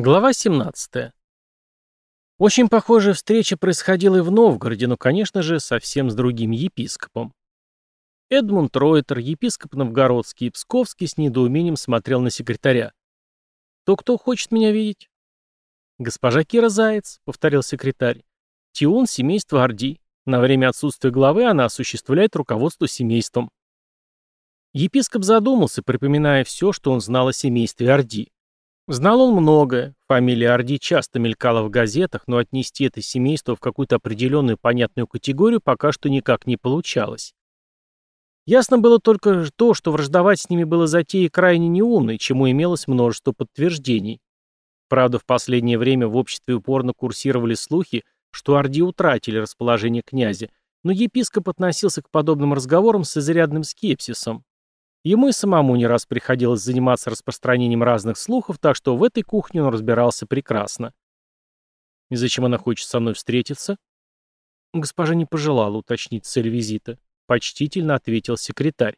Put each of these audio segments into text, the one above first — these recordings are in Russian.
Глава 17. Очень похожая встреча происходила и в Новгороде, но, конечно же, совсем с другим епископом. Эдмунд Ройтер, епископ Новгородский и Псковский, с недоумением смотрел на секретаря. «То кто хочет меня видеть?» «Госпожа Кира Заяц», — повторил секретарь. «Тиун семейства Орди. На время отсутствия главы она осуществляет руководство семейством». Епископ задумался, припоминая все, что он знал о семействе Орди. Знал он многое, фамилия Орди часто мелькала в газетах, но отнести это семейство в какую-то определенную понятную категорию пока что никак не получалось. Ясно было только то, что враждовать с ними было затеей крайне неумной, чему имелось множество подтверждений. Правда, в последнее время в обществе упорно курсировали слухи, что Орди утратили расположение князя, но епископ относился к подобным разговорам с изрядным скепсисом. Ему и самому не раз приходилось заниматься распространением разных слухов, так что в этой кухне он разбирался прекрасно. И зачем она хочет со мной встретиться? Госпожа не пожелала уточнить цель визита. Почтительно ответил секретарь.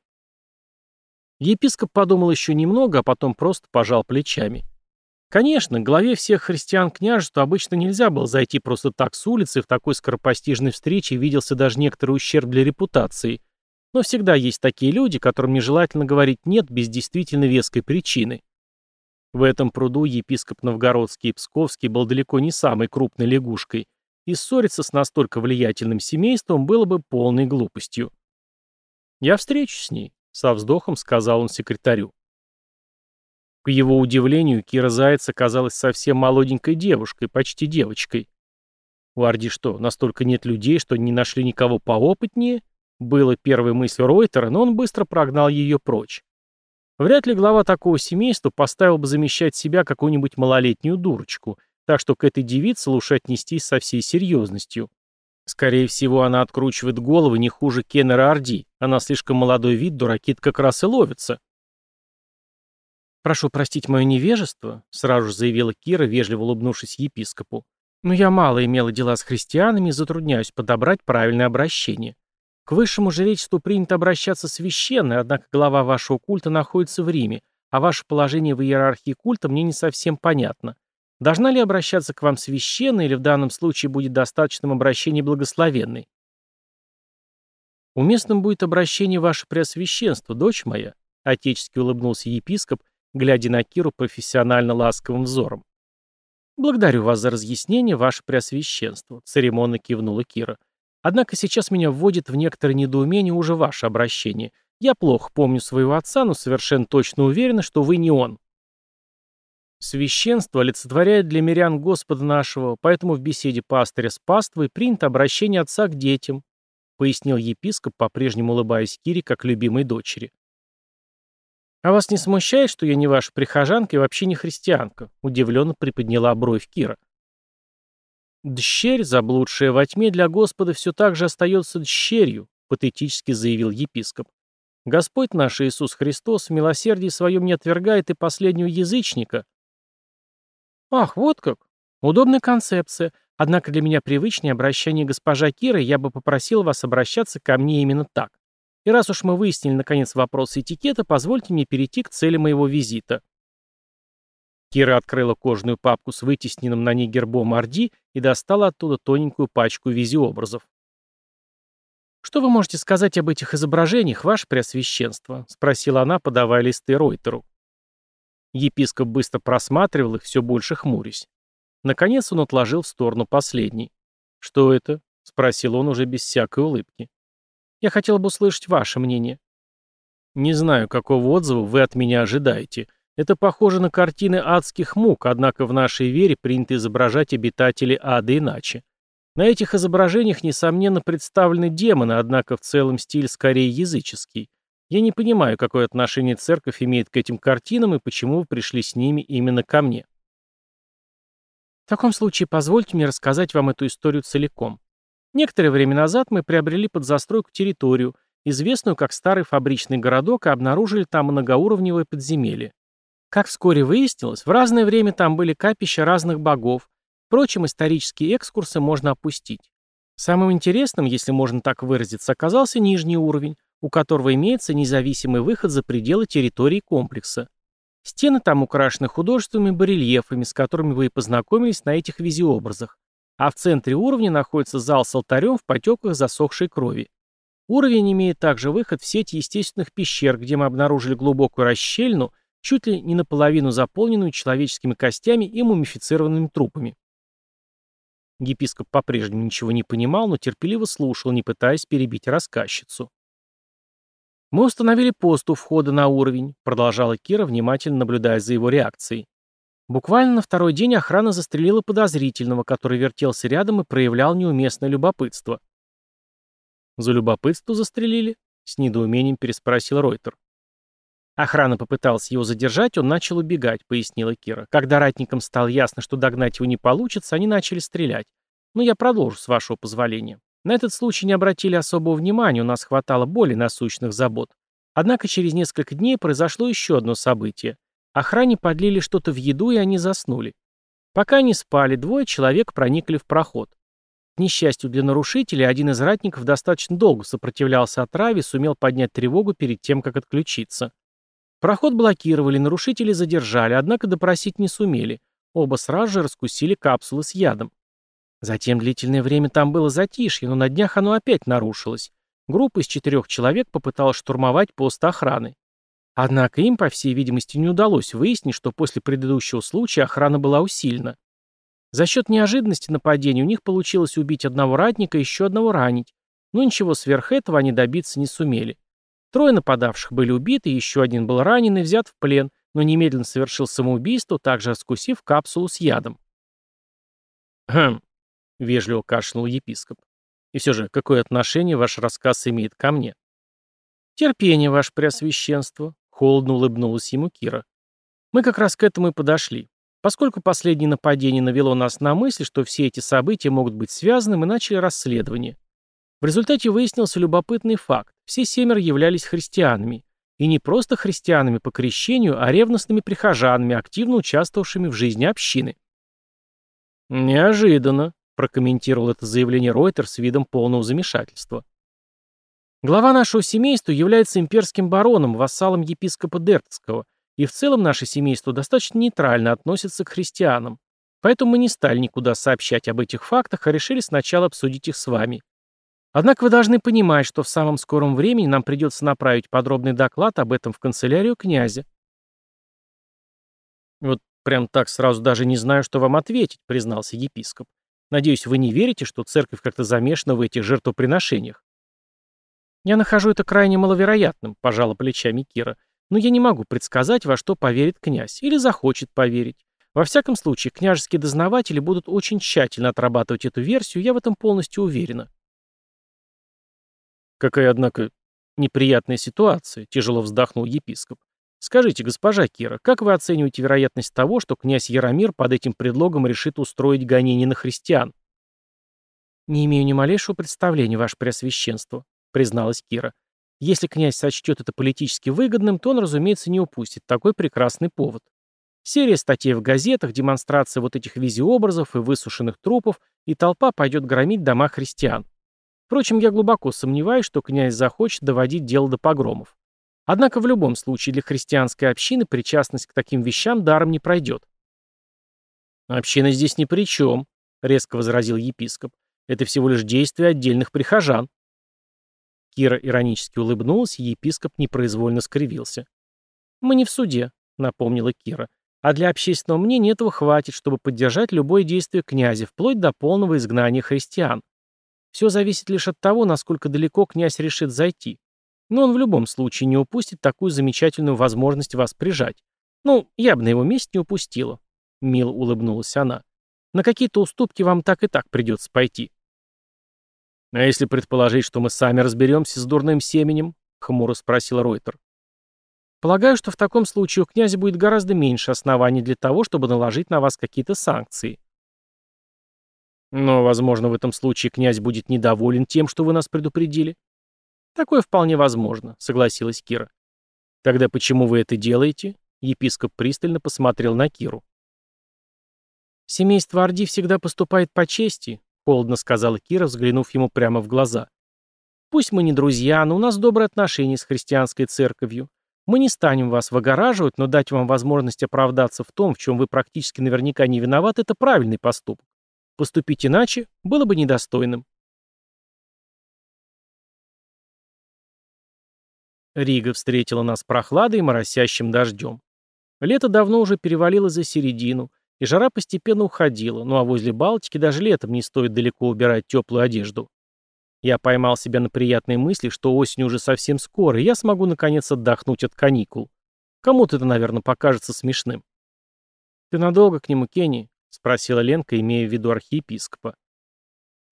Епископ подумал еще немного, а потом просто пожал плечами. Конечно, главе всех христиан княжества обычно нельзя было зайти просто так с улицы, в такой скоропостижной встрече виделся даже некоторый ущерб для репутации – но всегда есть такие люди, которым нежелательно говорить «нет» без действительно веской причины. В этом пруду епископ Новгородский и Псковский был далеко не самой крупной лягушкой, и ссориться с настолько влиятельным семейством было бы полной глупостью. «Я встречусь с ней», — со вздохом сказал он секретарю. К его удивлению, Кира Заяц оказалась совсем молоденькой девушкой, почти девочкой. У Арди что, настолько нет людей, что не нашли никого поопытнее? Было первой мыслью Ройтера, но он быстро прогнал ее прочь. Вряд ли глава такого семейства поставил бы замещать себя какую-нибудь малолетнюю дурочку, так что к этой девице лучше отнестись со всей серьезностью. Скорее всего, она откручивает головы не хуже Кеннера Орди. Она слишком молодой вид, дуракит как раз и ловится. «Прошу простить мое невежество», — сразу же заявила Кира, вежливо улыбнувшись епископу. «Но я мало имела дела с христианами и затрудняюсь подобрать правильное обращение. К высшему жречеству принято обращаться священно, однако глава вашего культа находится в Риме, а ваше положение в иерархии культа мне не совсем понятно. Должна ли обращаться к вам священно, или в данном случае будет достаточным обращение благословенной? Уместным будет обращение ваше преосвященство, дочь моя, отечески улыбнулся епископ, глядя на Киру профессионально ласковым взором. «Благодарю вас за разъяснение, ваше преосвященство», — церемонно кивнула Кира. Однако сейчас меня вводит в некоторое недоумение уже ваше обращение. Я плохо помню своего отца, но совершенно точно уверена, что вы не он. Священство олицетворяет для мирян Господа нашего, поэтому в беседе пастыря с паствой принято обращение отца к детям, пояснил епископ, по-прежнему улыбаясь Кире, как любимой дочери. «А вас не смущает, что я не ваша прихожанка и вообще не христианка?» — удивленно приподняла бровь Кира. «Дщерь, заблудшая во тьме, для Господа все так же остается дщерью», патетически заявил епископ. «Господь наш Иисус Христос в милосердии своем не отвергает и последнего язычника». «Ах, вот как! Удобная концепция. Однако для меня привычнее обращение госпожа Кира, я бы попросил вас обращаться ко мне именно так. И раз уж мы выяснили, наконец, вопрос этикета, позвольте мне перейти к цели моего визита». Кира открыла кожаную папку с вытесненным на ней гербом Орди и достала оттуда тоненькую пачку визиобразов. «Что вы можете сказать об этих изображениях, ваше преосвященство?» — спросила она, подавая листы Ройтеру. Епископ быстро просматривал их, все больше хмурясь. Наконец он отложил в сторону последний. «Что это?» — спросил он уже без всякой улыбки. «Я хотел бы услышать ваше мнение». «Не знаю, какого отзыва вы от меня ожидаете. Это похоже на картины адских мук, однако в нашей вере принято изображать обитателей ада иначе. На этих изображениях, несомненно, представлены демоны, однако в целом стиль скорее языческий. Я не понимаю, какое отношение церковь имеет к этим картинам и почему вы пришли с ними именно ко мне. В таком случае позвольте мне рассказать вам эту историю целиком. Некоторое время назад мы приобрели под застройку территорию, известную как старый фабричный городок, и обнаружили там многоуровневое подземелье. Как вскоре выяснилось, в разное время там были капища разных богов. Впрочем, исторические экскурсы можно опустить. Самым интересным, если можно так выразиться, оказался нижний уровень, у которого имеется независимый выход за пределы территории комплекса. Стены там украшены художественными барельефами, с которыми вы и познакомились на этих визиобразах. А в центре уровня находится зал с алтарем в потеках засохшей крови. Уровень имеет также выход в сеть естественных пещер, где мы обнаружили глубокую расщельну, чуть ли не наполовину заполненную человеческими костями и мумифицированными трупами. Епископ по-прежнему ничего не понимал, но терпеливо слушал, не пытаясь перебить рассказчицу. «Мы установили пост у входа на уровень», — продолжала Кира, внимательно наблюдая за его реакцией. Буквально на второй день охрана застрелила подозрительного, который вертелся рядом и проявлял неуместное любопытство. «За любопытство застрелили?» — с недоумением переспросил Ройтер. Охрана попыталась его задержать, он начал убегать, пояснила Кира. Когда ратникам стало ясно, что догнать его не получится, они начали стрелять. Но я продолжу, с вашего позволения. На этот случай не обратили особого внимания, у нас хватало более насущных забот. Однако через несколько дней произошло еще одно событие. Охране подлили что-то в еду, и они заснули. Пока они спали, двое человек проникли в проход. К несчастью для нарушителей, один из ратников достаточно долго сопротивлялся отраве и сумел поднять тревогу перед тем, как отключиться. Проход блокировали, нарушители задержали, однако допросить не сумели. Оба сразу же раскусили капсулы с ядом. Затем длительное время там было затишье, но на днях оно опять нарушилось. Группа из четырех человек попыталась штурмовать пост охраны. Однако им, по всей видимости, не удалось выяснить, что после предыдущего случая охрана была усилена. За счет неожиданности нападения у них получилось убить одного ратника и еще одного ранить, но ничего сверх этого они добиться не сумели. Трое нападавших были убиты, еще один был ранен и взят в плен, но немедленно совершил самоубийство, также раскусив капсулу с ядом. «Хм», — вежливо кашлянул епископ. «И все же, какое отношение ваш рассказ имеет ко мне?» «Терпение, ваше преосвященство», — холодно улыбнулась ему Кира. «Мы как раз к этому и подошли. Поскольку последнее нападение навело нас на мысль, что все эти события могут быть связаны, мы начали расследование. В результате выяснился любопытный факт. Все семеро являлись христианами. И не просто христианами по крещению, а ревностными прихожанами, активно участвовавшими в жизни общины. «Неожиданно», — прокомментировал это заявление Ройтер с видом полного замешательства. «Глава нашего семейства является имперским бароном, вассалом епископа Дертского, и в целом наше семейство достаточно нейтрально относится к христианам. Поэтому мы не стали никуда сообщать об этих фактах, а решили сначала обсудить их с вами. Однако вы должны понимать, что в самом скором времени нам придется направить подробный доклад об этом в канцелярию князя. Вот прям так сразу даже не знаю, что вам ответить, признался епископ. Надеюсь, вы не верите, что церковь как-то замешана в этих жертвоприношениях. Я нахожу это крайне маловероятным, пожала плечами Кира. Но я не могу предсказать, во что поверит князь или захочет поверить. Во всяком случае, княжеские дознаватели будут очень тщательно отрабатывать эту версию, я в этом полностью уверена. Какая, однако, неприятная ситуация, тяжело вздохнул епископ. Скажите, госпожа Кира, как вы оцениваете вероятность того, что князь Яромир под этим предлогом решит устроить гонение на христиан? Не имею ни малейшего представления, ваше преосвященство, призналась Кира. Если князь сочтет это политически выгодным, то он, разумеется, не упустит такой прекрасный повод. Серия статей в газетах, демонстрация вот этих визиобразов и высушенных трупов, и толпа пойдет громить дома христиан. Впрочем, я глубоко сомневаюсь, что князь захочет доводить дело до погромов. Однако в любом случае для христианской общины причастность к таким вещам даром не пройдет. «Община здесь ни при чем», — резко возразил епископ. «Это всего лишь действия отдельных прихожан». Кира иронически улыбнулась, и епископ непроизвольно скривился. «Мы не в суде», — напомнила Кира. «А для общественного мнения этого хватит, чтобы поддержать любое действие князя, вплоть до полного изгнания христиан. Все зависит лишь от того, насколько далеко князь решит зайти. Но он в любом случае не упустит такую замечательную возможность вас прижать. Ну, я бы на его месте не упустила. Мило улыбнулась она. На какие-то уступки вам так и так придется пойти. А если предположить, что мы сами разберемся с дурным семенем? Хмуро спросил Ройтер. Полагаю, что в таком случае у князя будет гораздо меньше оснований для того, чтобы наложить на вас какие-то санкции. Но, возможно, в этом случае князь будет недоволен тем, что вы нас предупредили. Такое вполне возможно, согласилась Кира. Тогда почему вы это делаете? Епископ пристально посмотрел на Киру. Семейство Орди всегда поступает по чести, холодно сказала Кира, взглянув ему прямо в глаза. Пусть мы не друзья, но у нас добрые отношения с христианской церковью. Мы не станем вас выгораживать, но дать вам возможность оправдаться в том, в чем вы практически наверняка не виноваты, это правильный поступок. Поступить иначе было бы недостойным. Рига встретила нас прохладой и моросящим дождем. Лето давно уже перевалило за середину, и жара постепенно уходила, ну а возле Балтики даже летом не стоит далеко убирать теплую одежду. Я поймал себя на приятной мысли, что осень уже совсем скоро, и я смогу наконец отдохнуть от каникул. Кому-то это, наверное, покажется смешным. «Ты надолго к нему, Кенни?» — спросила Ленка, имея в виду архиепископа.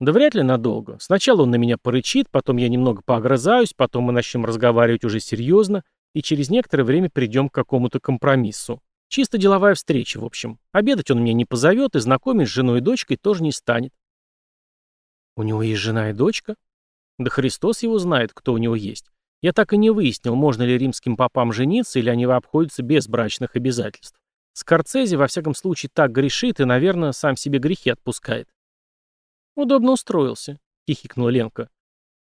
«Да вряд ли надолго. Сначала он на меня порычит, потом я немного поогрызаюсь, потом мы начнем разговаривать уже серьезно, и через некоторое время придем к какому-то компромиссу. Чисто деловая встреча, в общем. Обедать он меня не позовет, и знакомить с женой и дочкой тоже не станет. У него есть жена и дочка? Да Христос его знает, кто у него есть. Я так и не выяснил, можно ли римским попам жениться, или они обходятся без брачных обязательств. Скорцези, во всяком случае, так грешит и, наверное, сам себе грехи отпускает. Удобно устроился, хихикнула Ленка.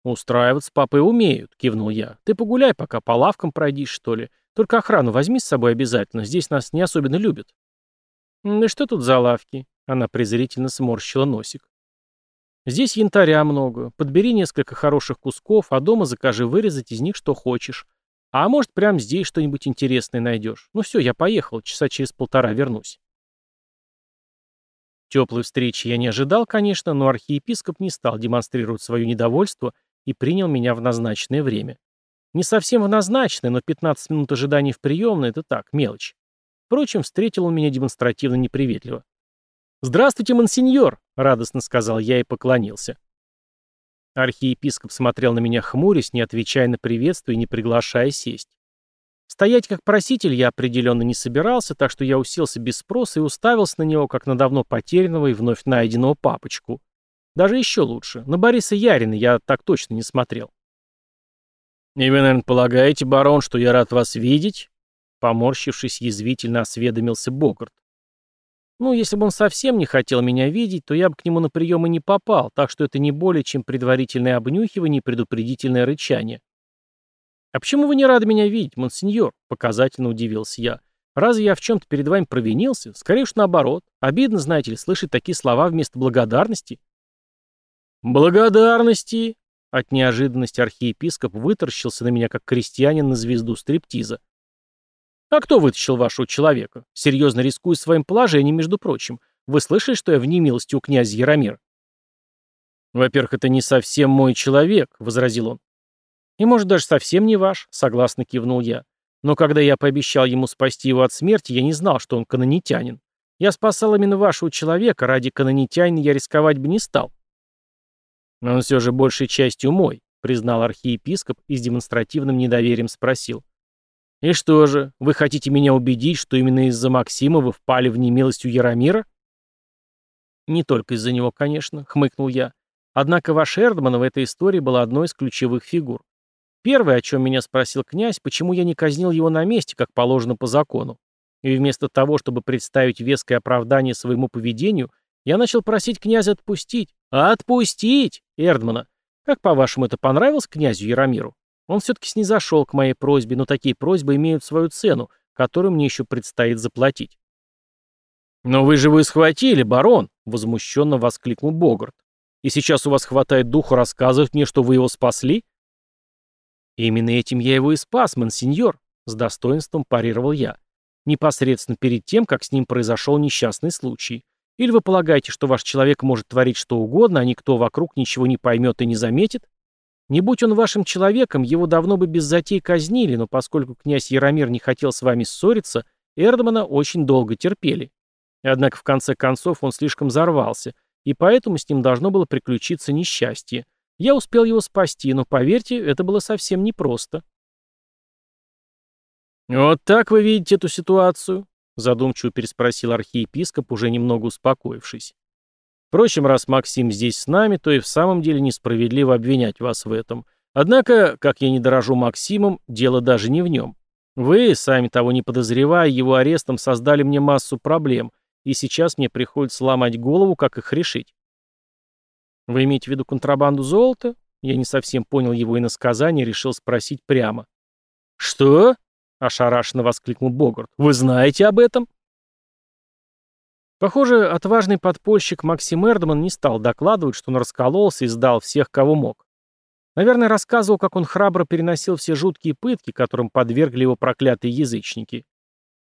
Устраиваться папы умеют, кивнул я. Ты погуляй пока, по лавкам пройдись, что ли. Только охрану возьми с собой обязательно, здесь нас не особенно любят. Да что тут за лавки? Она презрительно сморщила носик. Здесь янтаря много. Подбери несколько хороших кусков, а дома закажи вырезать из них что хочешь. А может, прямо здесь что-нибудь интересное найдешь. Ну все, я поехал, часа через полтора вернусь. Теплой встречи я не ожидал, конечно, но архиепископ не стал демонстрировать свое недовольство и принял меня в назначенное время. Не совсем в назначенное, но 15 минут ожидания в приемной — это так, мелочь. Впрочем, встретил он меня демонстративно неприветливо. «Здравствуйте, монсеньор!» — радостно сказал я и поклонился. Архиепископ смотрел на меня хмурясь, не отвечая на приветствие и не приглашая сесть. Стоять как проситель я определенно не собирался, так что я уселся без спроса и уставился на него, как на давно потерянного и вновь найденного папочку. Даже еще лучше. На Бориса Ярина я так точно не смотрел. «И вы, наверное, полагаете, барон, что я рад вас видеть?» Поморщившись, язвительно осведомился Богарт. Ну, если бы он совсем не хотел меня видеть, то я бы к нему на прием и не попал, так что это не более чем предварительное обнюхивание и предупредительное рычание. «А почему вы не рады меня видеть, монсеньор?» — показательно удивился я. «Разве я в чем-то перед вами провинился? Скорее уж наоборот. Обидно, знаете ли, слышать такие слова вместо благодарности». «Благодарности!» От неожиданности архиепископ выторщился на меня, как крестьянин на звезду стриптиза. «А кто вытащил вашего человека? Серьезно рискуя своим положением, между прочим. Вы слышали, что я в немилости у князя Яромир?» «Во-первых, это не совсем мой человек», — возразил он. «И, может, даже совсем не ваш», — согласно кивнул я. «Но когда я пообещал ему спасти его от смерти, я не знал, что он канонитянин. Я спасал именно вашего человека, ради канонитянина я рисковать бы не стал». «Но он все же большей частью мой», — признал архиепископ и с демонстративным недоверием спросил. «И что же, вы хотите меня убедить, что именно из-за Максима вы впали в немилость у Яромира?» «Не только из-за него, конечно», — хмыкнул я. «Однако ваш Эрдман в этой истории был одной из ключевых фигур. Первое, о чем меня спросил князь, почему я не казнил его на месте, как положено по закону. И вместо того, чтобы представить веское оправдание своему поведению, я начал просить князя отпустить. Отпустить! Эрдмана. Как, по-вашему, это понравилось князю Яромиру? Он все-таки снизошел к моей просьбе, но такие просьбы имеют свою цену, которую мне еще предстоит заплатить. «Но вы же вы схватили, барон!» — возмущенно воскликнул Богарт. «И сейчас у вас хватает духу рассказывать мне, что вы его спасли?» «Именно этим я его и спас, мансиньор», — с достоинством парировал я. «Непосредственно перед тем, как с ним произошел несчастный случай. Или вы полагаете, что ваш человек может творить что угодно, а никто вокруг ничего не поймет и не заметит? Не будь он вашим человеком, его давно бы без затей казнили, но поскольку князь Яромир не хотел с вами ссориться, Эрдмана очень долго терпели. Однако в конце концов он слишком взорвался, и поэтому с ним должно было приключиться несчастье. Я успел его спасти, но, поверьте, это было совсем непросто. «Вот так вы видите эту ситуацию?» задумчиво переспросил архиепископ, уже немного успокоившись. Впрочем, раз Максим здесь с нами, то и в самом деле несправедливо обвинять вас в этом. Однако, как я не дорожу Максимом, дело даже не в нем. Вы, сами того не подозревая, его арестом создали мне массу проблем, и сейчас мне приходится ломать голову, как их решить. Вы имеете в виду контрабанду золота? Я не совсем понял его иносказание и решил спросить прямо. Что? — ошарашенно воскликнул Богарт. «Вы знаете об этом?» Похоже, отважный подпольщик Максим Эрдман не стал докладывать, что он раскололся и сдал всех, кого мог. Наверное, рассказывал, как он храбро переносил все жуткие пытки, которым подвергли его проклятые язычники.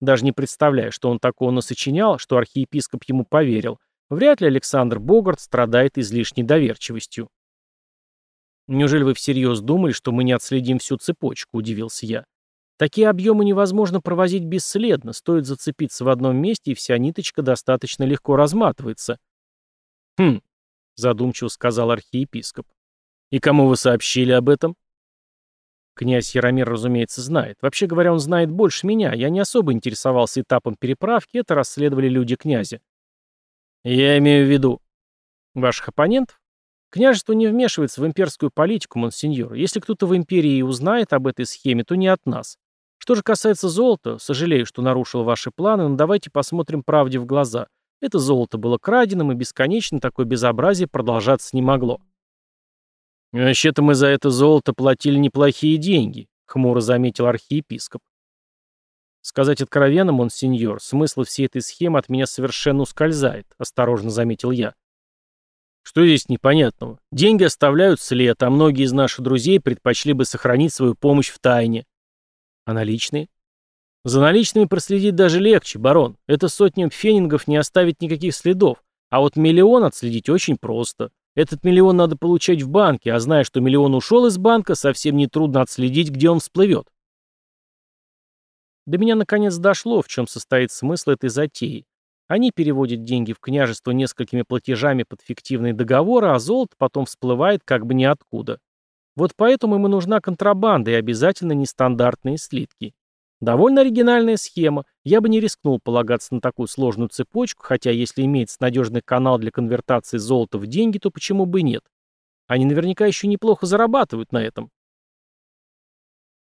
Даже не представляя, что он такого насочинял, что архиепископ ему поверил, вряд ли Александр Богарт страдает излишней доверчивостью. «Неужели вы всерьез думали, что мы не отследим всю цепочку?» – удивился я. «Такие объемы невозможно провозить бесследно, стоит зацепиться в одном месте, и вся ниточка достаточно легко разматывается». «Хм», – задумчиво сказал архиепископ. «И кому вы сообщили об этом?» Князь Яромир, разумеется, знает. Вообще говоря, он знает больше меня. Я не особо интересовался этапом переправки, это расследовали люди князя. Я имею в виду ваших оппонентов? Княжество не вмешивается в имперскую политику, монсеньор. Если кто-то в империи узнает об этой схеме, то не от нас. Что же касается золота, сожалею, что нарушил ваши планы, но давайте посмотрим правде в глаза. Это золото было краденым, и бесконечно такое безобразие продолжаться не могло. «Вообще-то мы за это золото платили неплохие деньги», — хмуро заметил архиепископ. «Сказать откровенно, монсеньор, смысл всей этой схемы от меня совершенно ускользает», — осторожно заметил я. «Что здесь непонятного? Деньги оставляют след, а многие из наших друзей предпочли бы сохранить свою помощь в тайне». «А наличные?» «За наличными проследить даже легче, барон. Это сотням фенингов не оставить никаких следов, а вот миллион отследить очень просто. Этот миллион надо получать в банке, а зная, что миллион ушел из банка, совсем нетрудно отследить, где он всплывет. До меня наконец дошло, в чем состоит смысл этой затеи. Они переводят деньги в княжество несколькими платежами под фиктивные договоры, а золото потом всплывает как бы ниоткуда. Вот поэтому им и нужна контрабанда и обязательно нестандартные слитки. Довольно оригинальная схема. Я бы не рискнул полагаться на такую сложную цепочку, хотя если имеется надежный канал для конвертации золота в деньги, то почему бы нет? Они наверняка еще неплохо зарабатывают на этом.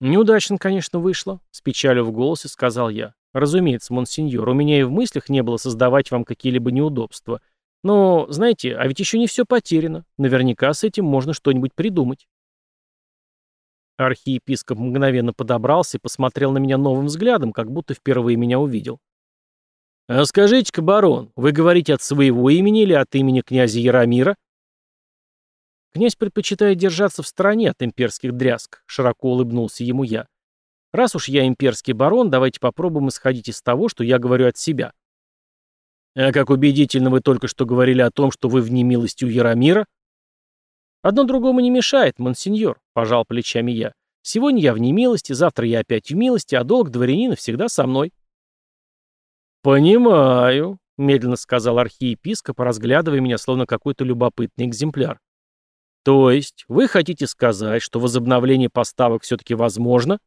Неудачно, конечно, вышло, с печалью в голосе сказал я. Разумеется, монсеньор, у меня и в мыслях не было создавать вам какие-либо неудобства. Но, знаете, а ведь еще не все потеряно. Наверняка с этим можно что-нибудь придумать. Архиепископ мгновенно подобрался и посмотрел на меня новым взглядом, как будто впервые меня увидел. «А скажите-ка, барон, вы говорите от своего имени или от имени князя Яромира?» «Князь предпочитает держаться в стороне от имперских дрязг», — широко улыбнулся ему я. «Раз уж я имперский барон, давайте попробуем исходить из того, что я говорю от себя». «А как убедительно вы только что говорили о том, что вы в немилости у Яромира?» «Одно другому не мешает, монсеньор», — пожал плечами я. «Сегодня я в немилости, завтра я опять в милости, а долг дворянина всегда со мной». «Понимаю», — медленно сказал архиепископ, разглядывая меня словно какой-то любопытный экземпляр. «То есть вы хотите сказать, что возобновление поставок все-таки возможно?»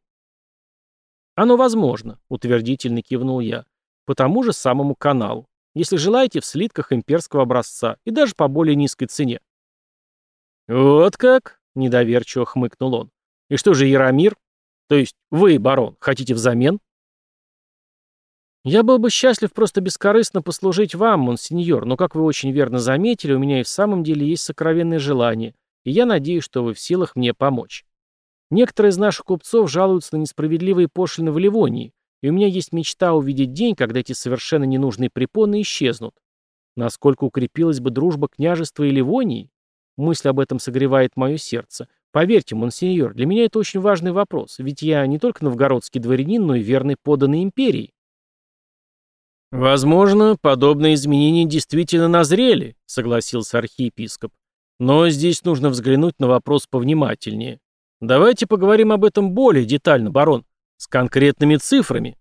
«Оно возможно», — утвердительно кивнул я. «По тому же самому каналу. Если желаете, в слитках имперского образца и даже по более низкой цене». «Вот как?» — недоверчиво хмыкнул он. «И что же Яромир? То есть вы, барон, хотите взамен?» «Я был бы счастлив просто бескорыстно послужить вам, монсеньор, но, как вы очень верно заметили, у меня и в самом деле есть сокровенное желание, и я надеюсь, что вы в силах мне помочь. Некоторые из наших купцов жалуются на несправедливые пошлины в Ливонии, и у меня есть мечта увидеть день, когда эти совершенно ненужные препоны исчезнут. Насколько укрепилась бы дружба княжества и Ливонии, Мысль об этом согревает мое сердце. Поверьте, монсеньор, для меня это очень важный вопрос, ведь я не только новгородский дворянин, но и верный поданный империи. «Возможно, подобные изменения действительно назрели», — согласился архиепископ. «Но здесь нужно взглянуть на вопрос повнимательнее. Давайте поговорим об этом более детально, барон, с конкретными цифрами».